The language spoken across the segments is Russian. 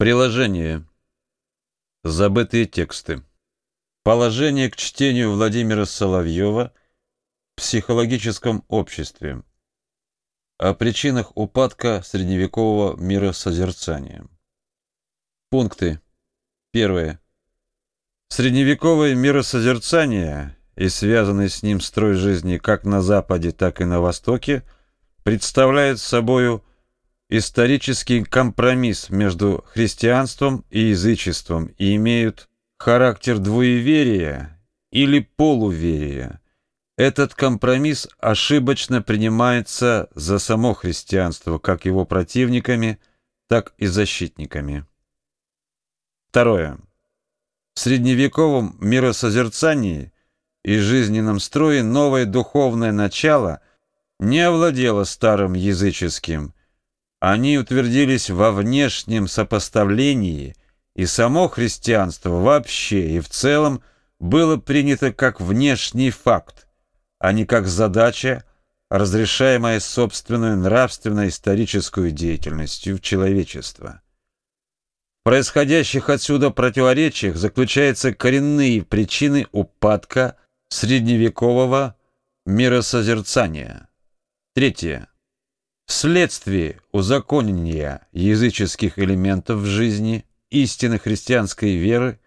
Приложение. Забытые тексты. Положение к чтению Владимира Соловьева в психологическом обществе. О причинах упадка средневекового миросозерцания. Пункты. Первое. Средневековое миросозерцание и связанный с ним строй жизни как на Западе, так и на Востоке представляет собою исторический компромисс между христианством и язычеством и имеют характер двуеверия или полуверия. Этот компромисс ошибочно принимается за само христианство как его противниками, так и защитниками. Второе. В средневековом миросозерцании и жизненном строе новое духовное начало не овладело старым языческим – они утвердились во внешнем сопоставлении, и само христианство вообще и в целом было принято как внешний факт, а не как задача, разрешаемая собственной нравственно-исторической деятельностью человечества. В происходящих отсюда противоречиях заключаются коренные причины упадка средневекового миросозерцания. Третье. Вследствие узаконения языческих элементов в жизни истины христианской веры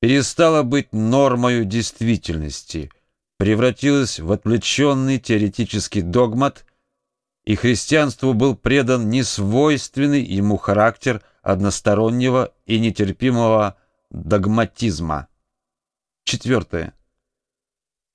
перестала быть нормою действительности, превратилась в отвлеченный теоретический догмат, и христианству был предан несвойственный ему характер одностороннего и нетерпимого догматизма. Четвертое.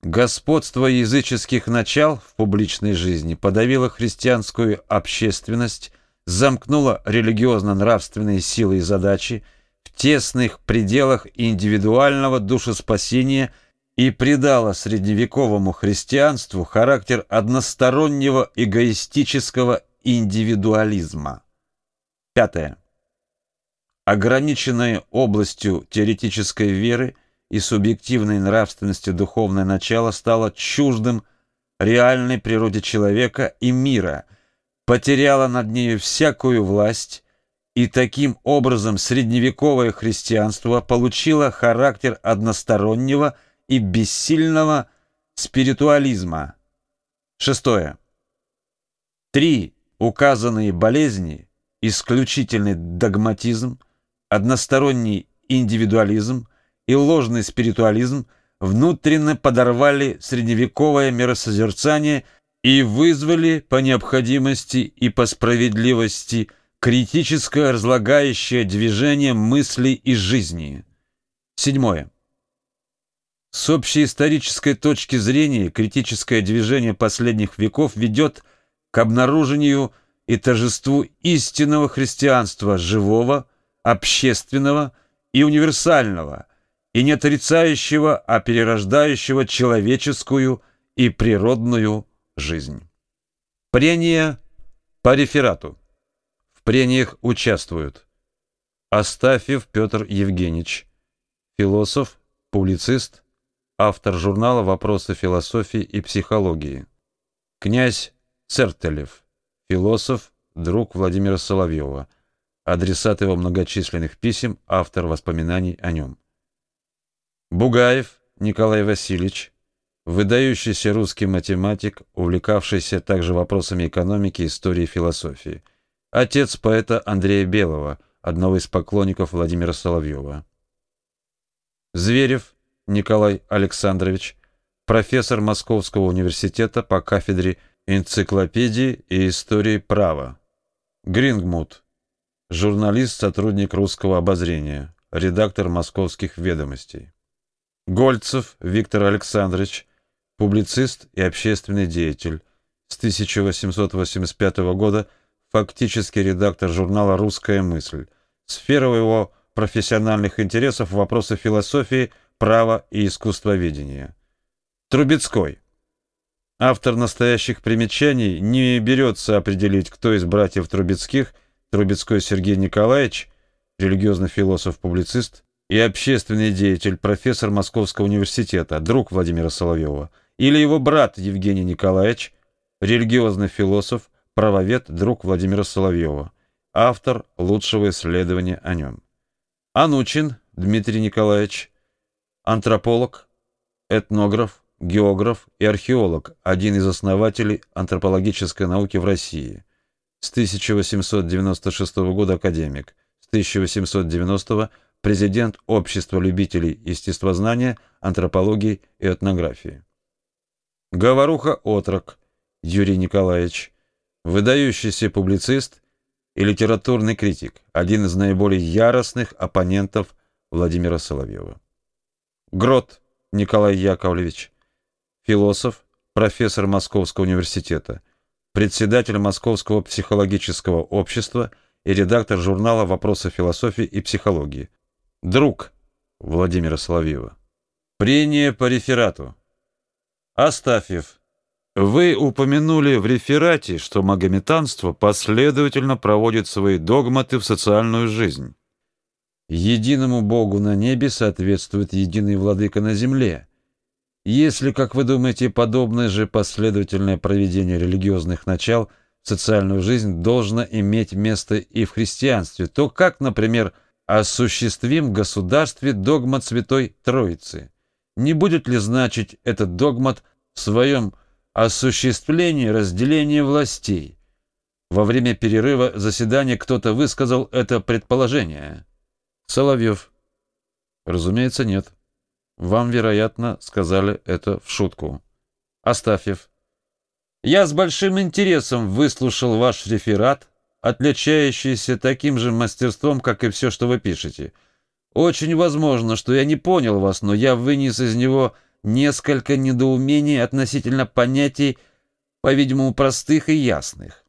Господство языческих начал в публичной жизни подавило христианскую общественность, замкнуло религиозно-нравственные силы и задачи в тесных пределах индивидуального душеспасения и придало средневековому христианству характер одностороннего эгоистического индивидуализма. Пятое. Ограниченная областью теоретической веры – и субъективной нравственности духовное начало стало чуждым реальной природе человека и мира, потеряло над нею всякую власть, и таким образом средневековое христианство получило характер одностороннего и бессильного спиритуализма. Шестое. Три указанные болезни, исключительный догматизм, односторонний индивидуализм – и ложный спиритуализм внутренно подорвали средневековое миросозерцание и вызвали по необходимости и по справедливости критическое разлагающее движение мысли и жизни. Седьмое. С общей исторической точки зрения критическое движение последних веков ведет к обнаружению и торжеству истинного христианства, живого, общественного и универсального – и не отрицающего, а перерождающего человеческую и природную жизнь. Прения по реферату. В прениях участвуют Астафьев Петр Евгеньевич, философ, публицист, автор журнала «Вопросы философии и психологии», князь Цертелев, философ, друг Владимира Соловьева, адресат его многочисленных писем, автор воспоминаний о нем. Бугаев Николай Васильевич, выдающийся русский математик, увлекавшийся также вопросами экономики, истории и философии. Отец поэта Андрея Белого, одного из поклонников Владимира Соловьева. Зверев Николай Александрович, профессор Московского университета по кафедре энциклопедии и истории права. Грингмут, журналист, сотрудник русского обозрения, редактор московских ведомостей. Гольцев Виктор Александрович, публицист и общественный деятель, с 1885 года фактически редактор журнала «Русская мысль». Сфера его профессиональных интересов – вопросы философии, права и искусствоведения. Трубецкой. Автор настоящих примечаний не берется определить, кто из братьев Трубецких, Трубецкой Сергей Николаевич, религиозный философ-публицист, и общественный деятель, профессор Московского университета, друг Владимира Соловьева, или его брат Евгений Николаевич, религиозный философ, правовед, друг Владимира Соловьева. автор лучшего исследования о нем. Анучин Дмитрий Николаевич, антрополог, этнограф, географ и археолог, один из основателей антропологической науки в России. С 1896 года академик, с 1890 президент Общества любителей естествознания, антропологии и этнографии. Говоруха Отрок Юрий Николаевич, выдающийся публицист и литературный критик, один из наиболее яростных оппонентов Владимира Соловьева. Грот Николай Яковлевич, философ, профессор Московского университета, председатель Московского психологического общества и редактор журнала «Вопросы философии и психологии», друг Владимира Соловьева. Прение по реферату. Астафьев. Вы упомянули в реферате, что магометанство последовательно проводит свои догматы в социальную жизнь. Единому Богу на небе соответствует единый владыка на земле. Если, как вы думаете, подобное же последовательное проведение религиозных начал в социальную жизнь должно иметь место и в христианстве, то как, например, осуществим в государстве догмат Святой Троицы? Не будет ли значить этот догмат в своем осуществлении разделения властей? Во время перерыва заседания кто-то высказал это предположение. Соловьев. Разумеется, нет. Вам, вероятно, сказали это в шутку. Астафьев. Я с большим интересом выслушал ваш реферат, отличающийся таким же мастерством, как и все, что вы пишете. Очень возможно, что я не понял вас, но я вынес из него несколько недоумений относительно понятий, по-видимому, простых и ясных.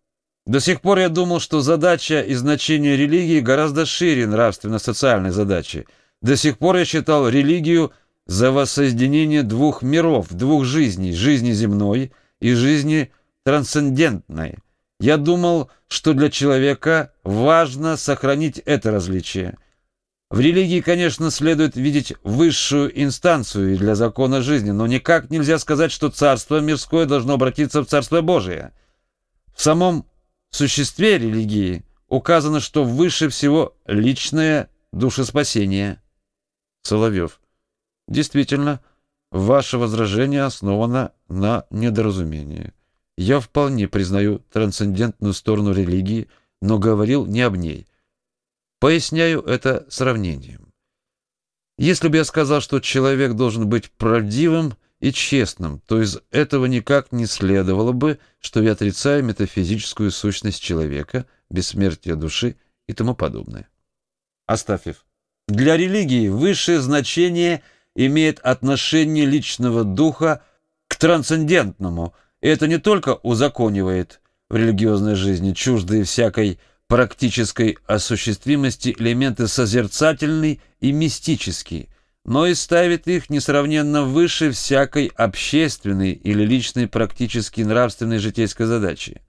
До сих пор я думал, что задача и значение религии гораздо шире нравственно-социальной задачи. До сих пор я считал религию – за воссоединение двух миров, двух жизней, жизни земной и жизни трансцендентной. Я думал, что для человека важно сохранить это различие. В религии, конечно, следует видеть высшую инстанцию для закона жизни, но никак нельзя сказать, что царство мирское должно обратиться в царство Божие. В самом существе религии указано, что выше всего личное душеспасение. Соловьев. Действительно, ваше возражение основано на недоразумении. Я вполне признаю трансцендентную сторону религии, но говорил не об ней. Поясняю это сравнением. Если бы я сказал, что человек должен быть правдивым и честным, то из этого никак не следовало бы, что я отрицаю метафизическую сущность человека, бессмертие души и тому подобное. Астафьев. Для религии высшее значение – имеет отношение личного духа к трансцендентному, это не только узаконивает в религиозной жизни чуждые всякой практической осуществимости элементы созерцательный и мистический, но и ставит их несравненно выше всякой общественной или личной практически нравственной житейской задачи.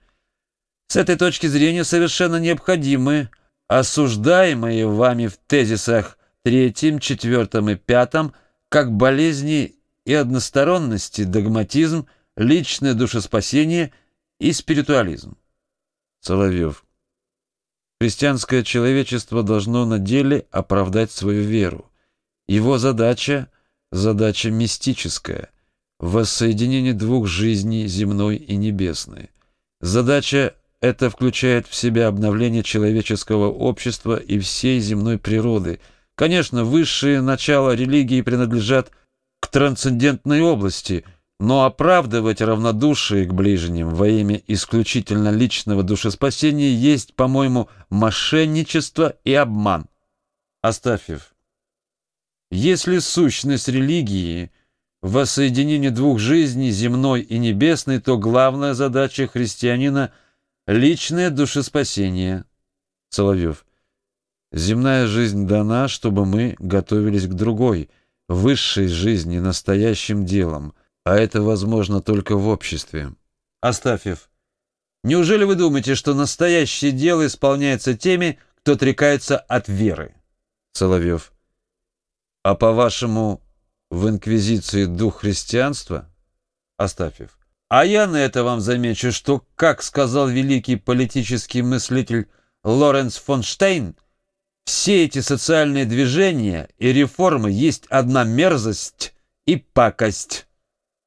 С этой точки зрения совершенно необходимы осуждаемые вами в тезисах третьем, четвертом и пятом – как болезни и односторонности, догматизм, личное душеспасение и спиритуализм. Соловьев. Христианское человечество должно на деле оправдать свою веру. Его задача – задача мистическая, воссоединение двух жизней, земной и небесной. Задача эта включает в себя обновление человеческого общества и всей земной природы – Конечно, высшие начала религии принадлежат к трансцендентной области, но оправдывать равнодушие к ближним во имя исключительно личного душеспасения есть, по-моему, мошенничество и обман. Астафьев. Если сущность религии – воссоединение двух жизней, земной и небесной, то главная задача христианина – личное душеспасение. Соловьев. Земная жизнь дана, чтобы мы готовились к другой, высшей жизни, настоящим делом, а это возможно только в обществе. Астафьев. Неужели вы думаете, что настоящее дело исполняется теми, кто отрекается от веры? Соловьев. А по-вашему, в инквизиции дух христианства? Астафьев. А я на это вам замечу, что, как сказал великий политический мыслитель Лоренс фон Штейн, все эти социальные движения и реформы есть одна мерзость и пакость.